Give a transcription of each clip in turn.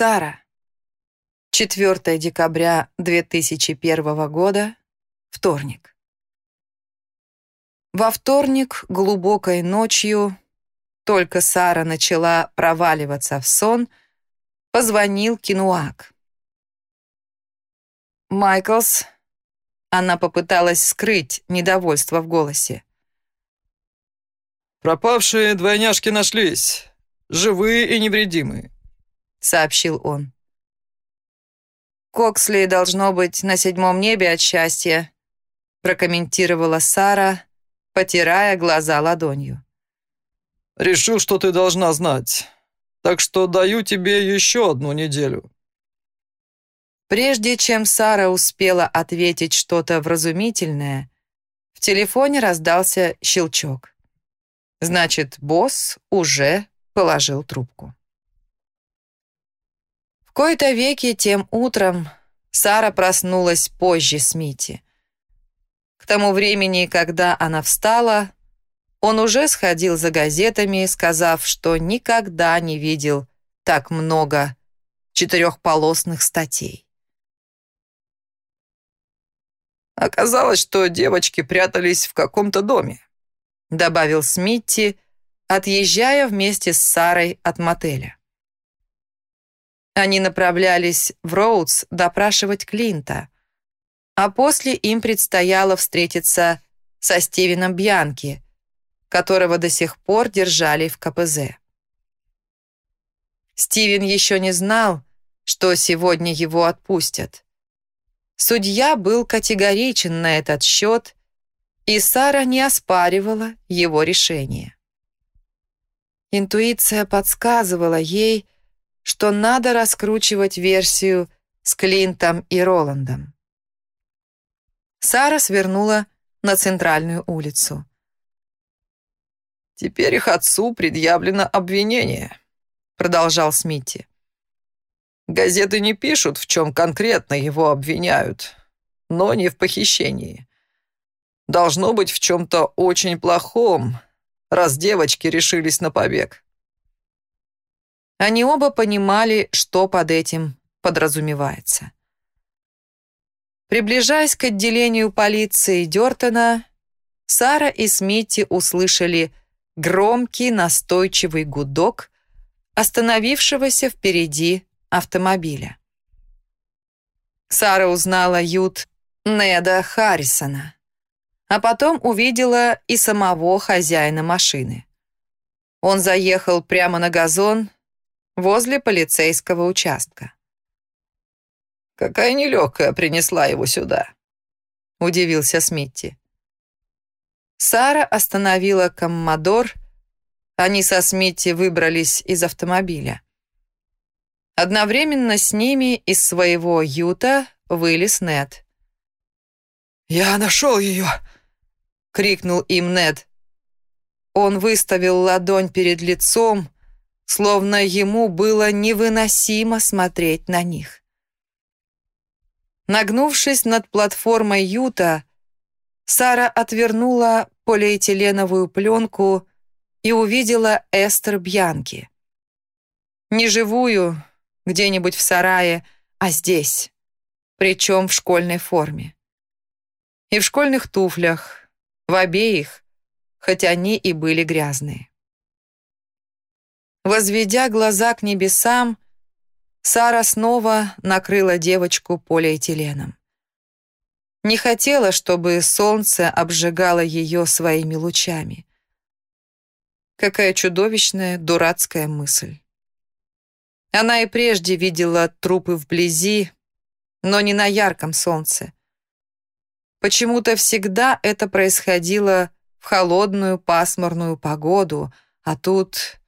Сара. 4 декабря 2001 года. Вторник. Во вторник глубокой ночью, только Сара начала проваливаться в сон, позвонил Кинуак. «Майклс...» Она попыталась скрыть недовольство в голосе. «Пропавшие двойняшки нашлись, живые и невредимые», — сообщил он. «Коксли должно быть на седьмом небе от счастья», прокомментировала Сара, потирая глаза ладонью. «Решил, что ты должна знать, так что даю тебе еще одну неделю». Прежде чем Сара успела ответить что-то вразумительное, в телефоне раздался щелчок. Значит, босс уже положил трубку. Кои-то веки тем утром Сара проснулась позже Смити. К тому времени, когда она встала, он уже сходил за газетами, сказав, что никогда не видел так много четырехполосных статей. Оказалось, что девочки прятались в каком-то доме, добавил Смитти, отъезжая вместе с Сарой от мотеля. Они направлялись в Роудс допрашивать Клинта, а после им предстояло встретиться со Стивеном Бьянки, которого до сих пор держали в КПЗ. Стивен еще не знал, что сегодня его отпустят. Судья был категоричен на этот счет, и Сара не оспаривала его решение. Интуиция подсказывала ей, что надо раскручивать версию с Клинтом и Роландом. Сара свернула на центральную улицу. «Теперь их отцу предъявлено обвинение», — продолжал Смитти. «Газеты не пишут, в чем конкретно его обвиняют, но не в похищении. Должно быть в чем-то очень плохом, раз девочки решились на побег». Они оба понимали, что под этим подразумевается. Приближаясь к отделению полиции Дёртона, Сара и Смити услышали громкий настойчивый гудок остановившегося впереди автомобиля. Сара узнала ют Неда Харрисона, а потом увидела и самого хозяина машины. Он заехал прямо на газон возле полицейского участка. «Какая нелегкая принесла его сюда», — удивился Смитти. Сара остановила коммодор, они со Смитти выбрались из автомобиля. Одновременно с ними из своего юта вылез Нед. «Я нашел ее!» — крикнул им Нед. Он выставил ладонь перед лицом, словно ему было невыносимо смотреть на них. Нагнувшись над платформой Юта, Сара отвернула полиэтиленовую пленку и увидела Эстер Бьянки. Не живую, где-нибудь в сарае, а здесь, причем в школьной форме. И в школьных туфлях, в обеих, хоть они и были грязные. Возведя глаза к небесам, Сара снова накрыла девочку полиэтиленом. Не хотела, чтобы солнце обжигало ее своими лучами. Какая чудовищная, дурацкая мысль. Она и прежде видела трупы вблизи, но не на ярком солнце. Почему-то всегда это происходило в холодную пасмурную погоду, а тут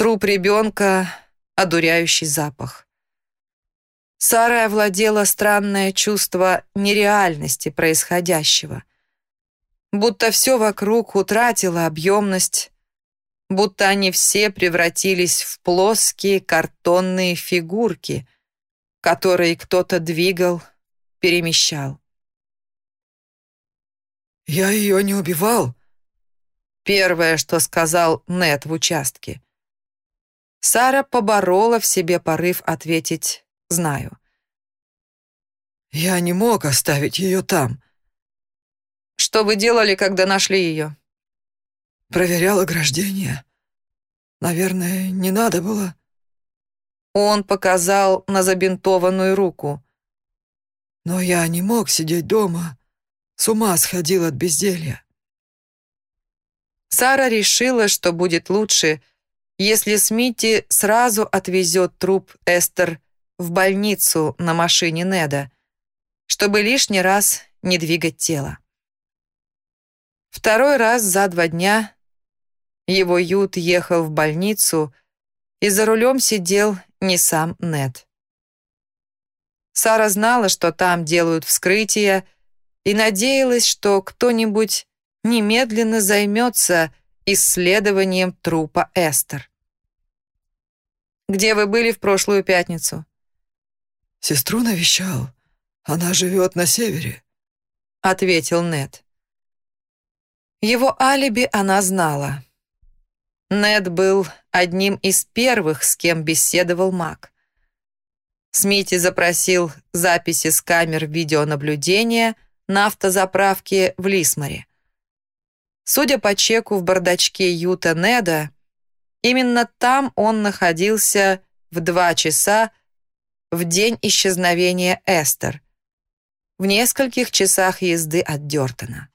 Труп ребенка, одуряющий запах. Сарой овладело странное чувство нереальности происходящего. Будто все вокруг утратило объемность, будто они все превратились в плоские картонные фигурки, которые кто-то двигал, перемещал. «Я ее не убивал», — первое, что сказал Нет в участке. Сара поборола в себе порыв ответить «знаю». «Я не мог оставить ее там». «Что вы делали, когда нашли ее?» «Проверял ограждение. Наверное, не надо было». Он показал на забинтованную руку. «Но я не мог сидеть дома. С ума сходил от безделья». Сара решила, что будет лучше, если Смити сразу отвезет труп Эстер в больницу на машине Неда, чтобы лишний раз не двигать тело. Второй раз за два дня его ют ехал в больницу, и за рулем сидел не сам Нед. Сара знала, что там делают вскрытие, и надеялась, что кто-нибудь немедленно займется исследованием трупа Эстер. «Где вы были в прошлую пятницу?» «Сестру навещал. Она живет на севере», — ответил Нед. Его алиби она знала. Нед был одним из первых, с кем беседовал Мак. Смити запросил записи с камер видеонаблюдения на автозаправке в Лисморе. Судя по чеку в бардачке Юта Неда, именно там он находился в два часа в день исчезновения Эстер, в нескольких часах езды от Дёртона.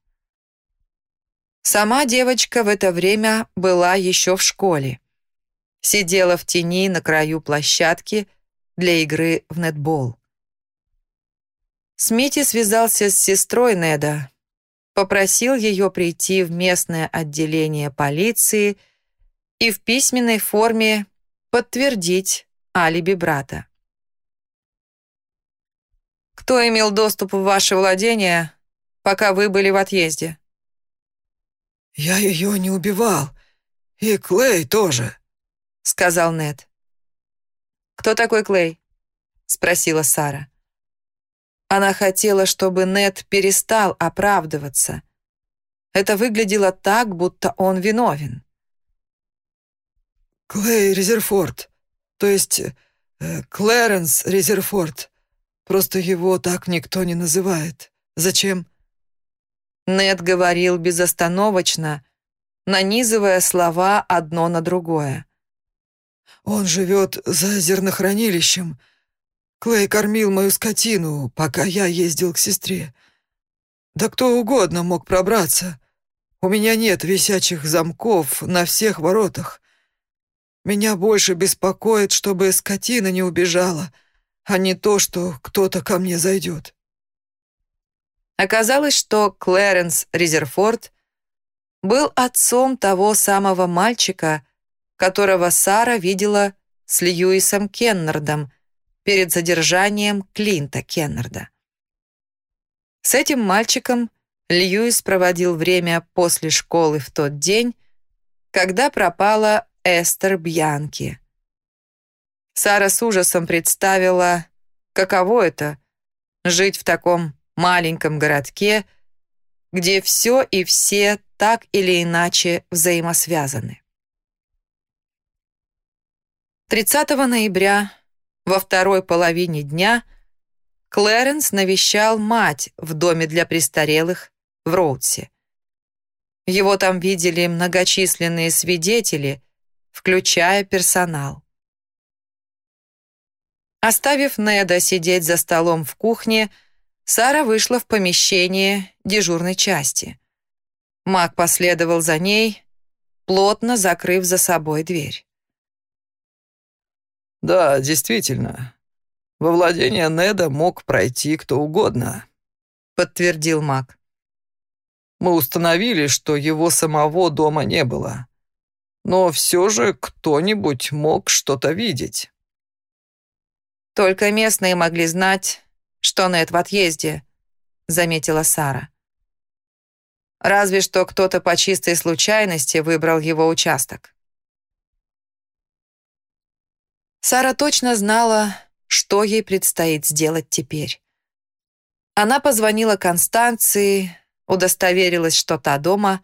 Сама девочка в это время была еще в школе. Сидела в тени на краю площадки для игры в нетбол. Смити связался с сестрой Неда, попросил ее прийти в местное отделение полиции и в письменной форме подтвердить алиби брата. «Кто имел доступ в ваше владение, пока вы были в отъезде?» «Я ее не убивал. И Клей тоже», — сказал Нед. «Кто такой Клей?» — спросила Сара. Она хотела, чтобы Нед перестал оправдываться. Это выглядело так, будто он виновен. «Клей Резерфорд, то есть э, Клэренс Резерфорд. Просто его так никто не называет. Зачем?» Нед говорил безостановочно, нанизывая слова одно на другое. «Он живет за зернохранилищем. Клей кормил мою скотину, пока я ездил к сестре. Да кто угодно мог пробраться. У меня нет висячих замков на всех воротах. Меня больше беспокоит, чтобы скотина не убежала, а не то, что кто-то ко мне зайдет». Оказалось, что Клэренс Резерфорд был отцом того самого мальчика, которого Сара видела с Льюисом Кеннардом перед задержанием Клинта Кеннарда. С этим мальчиком Льюис проводил время после школы в тот день, когда пропала Эстер Бьянки. Сара с ужасом представила, каково это — жить в таком маленьком городке, где все и все так или иначе взаимосвязаны. 30 ноября во второй половине дня Клэренс навещал мать в доме для престарелых в Роудсе. Его там видели многочисленные свидетели, включая персонал. Оставив Неда сидеть за столом в кухне, Сара вышла в помещение дежурной части. Мак последовал за ней, плотно закрыв за собой дверь. «Да, действительно. Во владение Неда мог пройти кто угодно», — подтвердил Мак. «Мы установили, что его самого дома не было. Но все же кто-нибудь мог что-то видеть». Только местные могли знать, что Нед в отъезде», — заметила Сара. «Разве что кто-то по чистой случайности выбрал его участок». Сара точно знала, что ей предстоит сделать теперь. Она позвонила Констанции, удостоверилась, что та дома,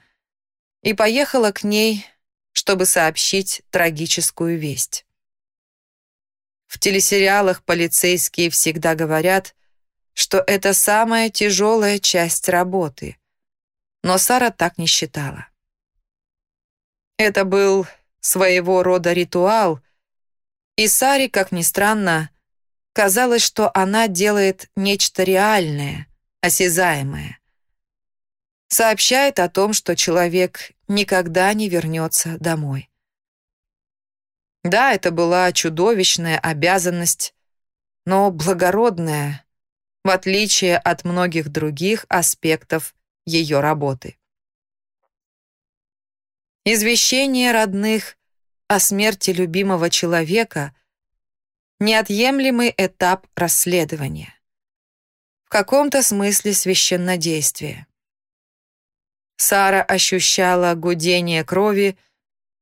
и поехала к ней, чтобы сообщить трагическую весть. В телесериалах полицейские всегда говорят, что это самая тяжелая часть работы. Но Сара так не считала. Это был своего рода ритуал, и Саре, как ни странно, казалось, что она делает нечто реальное, осязаемое. Сообщает о том, что человек никогда не вернется домой. Да, это была чудовищная обязанность, но благородная, в отличие от многих других аспектов ее работы. Извещение родных о смерти любимого человека – неотъемлемый этап расследования. В каком-то смысле священнодействие. Сара ощущала гудение крови,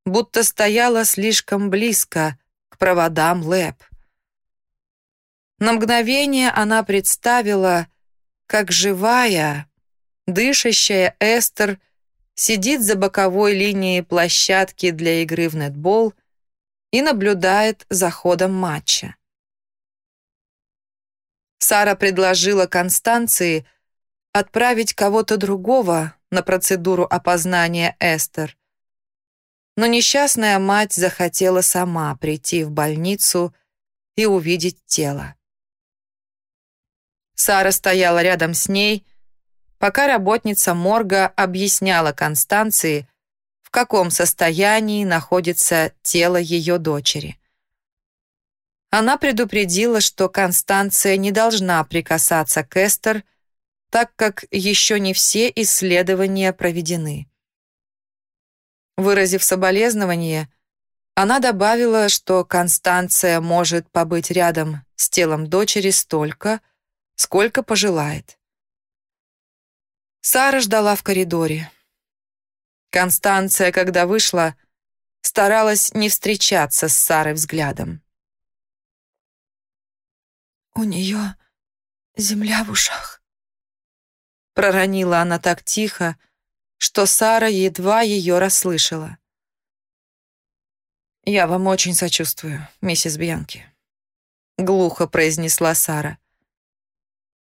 будто стояла слишком близко к проводам ЛЭП. На мгновение она представила, как живая, дышащая Эстер сидит за боковой линией площадки для игры в нетбол и наблюдает за ходом матча. Сара предложила Констанции отправить кого-то другого на процедуру опознания Эстер. Но несчастная мать захотела сама прийти в больницу и увидеть тело. Сара стояла рядом с ней, пока работница морга объясняла Констанции, в каком состоянии находится тело ее дочери. Она предупредила, что Констанция не должна прикасаться к Эстер, так как еще не все исследования проведены. Выразив соболезнование, она добавила, что Констанция может побыть рядом с телом дочери столько, сколько пожелает. Сара ждала в коридоре. Констанция, когда вышла, старалась не встречаться с Сарой взглядом. «У нее земля в ушах», — проронила она так тихо, что Сара едва ее расслышала. «Я вам очень сочувствую, миссис Бьянки», — глухо произнесла Сара.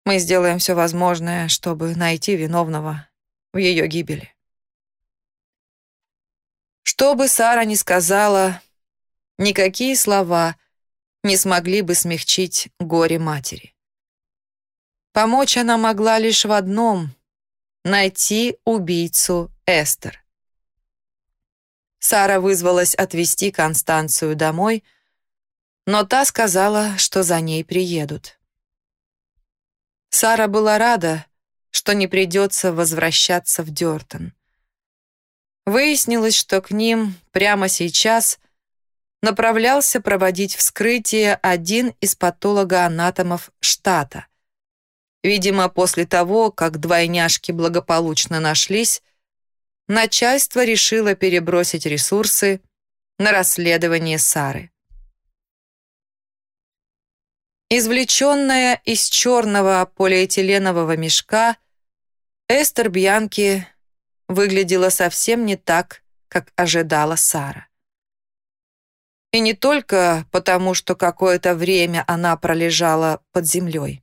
Мы сделаем все возможное, чтобы найти виновного в ее гибели. Что бы Сара ни сказала, никакие слова не смогли бы смягчить горе матери. Помочь она могла лишь в одном — найти убийцу Эстер. Сара вызвалась отвезти Констанцию домой, но та сказала, что за ней приедут. Сара была рада, что не придется возвращаться в Дёртон. Выяснилось, что к ним прямо сейчас направлялся проводить вскрытие один из патологоанатомов штата. Видимо, после того, как двойняшки благополучно нашлись, начальство решило перебросить ресурсы на расследование Сары. Извлеченная из черного полиэтиленового мешка, Эстер Бьянки выглядела совсем не так, как ожидала Сара. И не только потому, что какое-то время она пролежала под землей.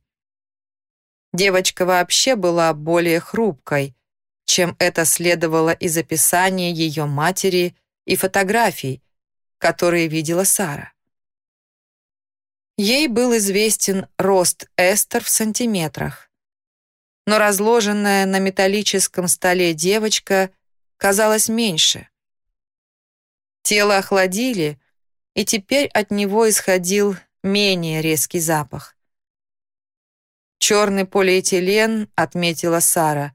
Девочка вообще была более хрупкой, чем это следовало из описания ее матери и фотографий, которые видела Сара. Ей был известен рост Эстер в сантиметрах. Но разложенная на металлическом столе девочка казалась меньше. Тело охладили, и теперь от него исходил менее резкий запах. «Черный полиэтилен», — отметила Сара,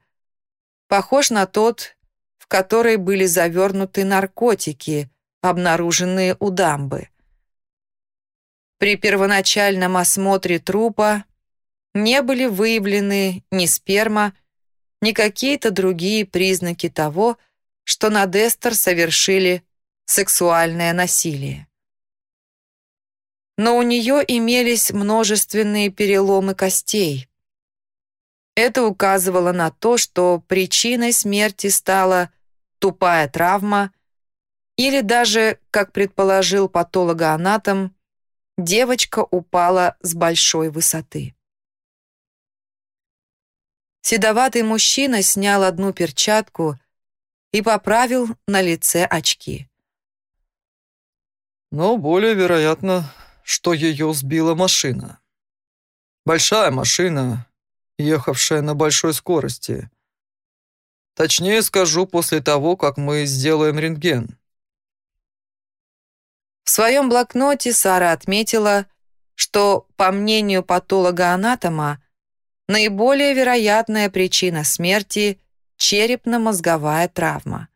похож на тот, в который были завернуты наркотики, обнаруженные у дамбы. При первоначальном осмотре трупа не были выявлены ни сперма, ни какие-то другие признаки того, что над Эстер совершили сексуальное насилие. Но у нее имелись множественные переломы костей. Это указывало на то, что причиной смерти стала тупая травма или даже, как предположил патологоанатом, девочка упала с большой высоты. Седоватый мужчина снял одну перчатку и поправил на лице очки. Но более вероятно, что ее сбила машина. Большая машина, ехавшая на большой скорости. Точнее скажу, после того, как мы сделаем рентген. В своем блокноте Сара отметила, что, по мнению патолога-анатома, наиболее вероятная причина смерти – черепно-мозговая травма.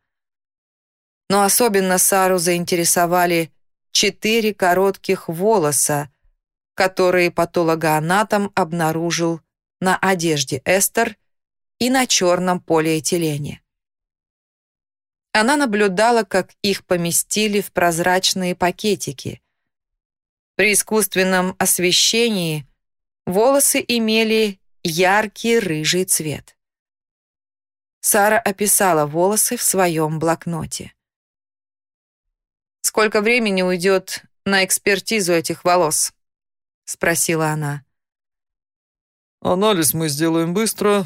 Но особенно Сару заинтересовали четыре коротких волоса, которые патологоанатом обнаружил на одежде Эстер и на черном полиэтилене. Она наблюдала, как их поместили в прозрачные пакетики. При искусственном освещении волосы имели яркий рыжий цвет. Сара описала волосы в своем блокноте. «Сколько времени уйдет на экспертизу этих волос?» — спросила она. «Анализ мы сделаем быстро,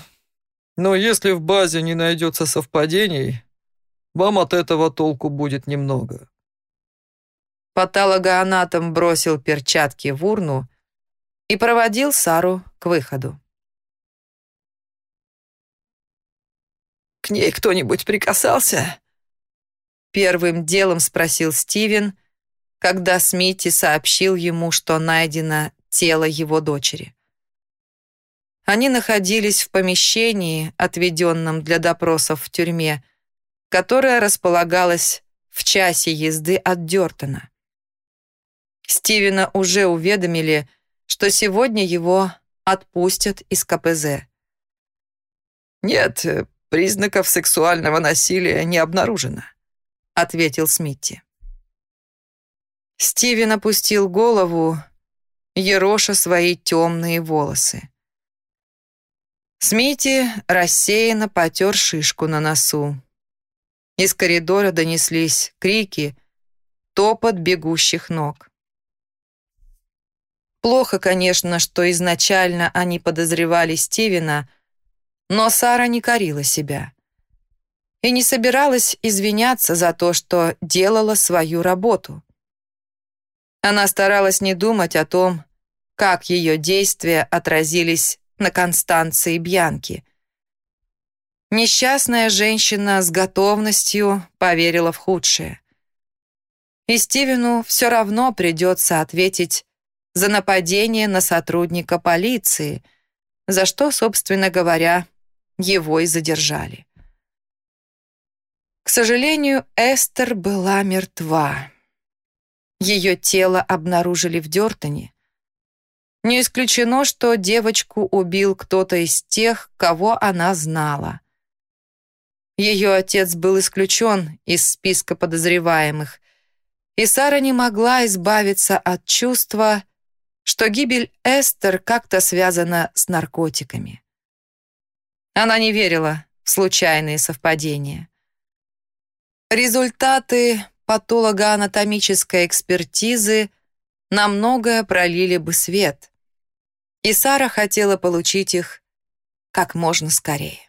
но если в базе не найдется совпадений, вам от этого толку будет немного». Патологоанатом бросил перчатки в урну и проводил Сару к выходу. «К ней кто-нибудь прикасался?» Первым делом спросил Стивен, когда Смити сообщил ему, что найдено тело его дочери. Они находились в помещении, отведенном для допросов в тюрьме, которое располагалось в часе езды от Дёртона. Стивена уже уведомили, что сегодня его отпустят из КПЗ. «Нет, признаков сексуального насилия не обнаружено», — ответил Смитти. Стивен опустил голову, ероша свои темные волосы. Смити рассеянно потер шишку на носу. Из коридора донеслись крики, топот бегущих ног. Плохо, конечно, что изначально они подозревали Стивена, но Сара не корила себя и не собиралась извиняться за то, что делала свою работу. Она старалась не думать о том, как ее действия отразились на Констанции Бьянки. Несчастная женщина с готовностью поверила в худшее. И Стивену все равно придется ответить за нападение на сотрудника полиции, за что, собственно говоря, его и задержали. К сожалению, Эстер была мертва. Ее тело обнаружили в Дёртоне. Не исключено, что девочку убил кто-то из тех, кого она знала. Ее отец был исключен из списка подозреваемых, и Сара не могла избавиться от чувства, что гибель Эстер как-то связана с наркотиками. Она не верила в случайные совпадения. Результаты патологоанатомической экспертизы на многое пролили бы свет, и Сара хотела получить их как можно скорее.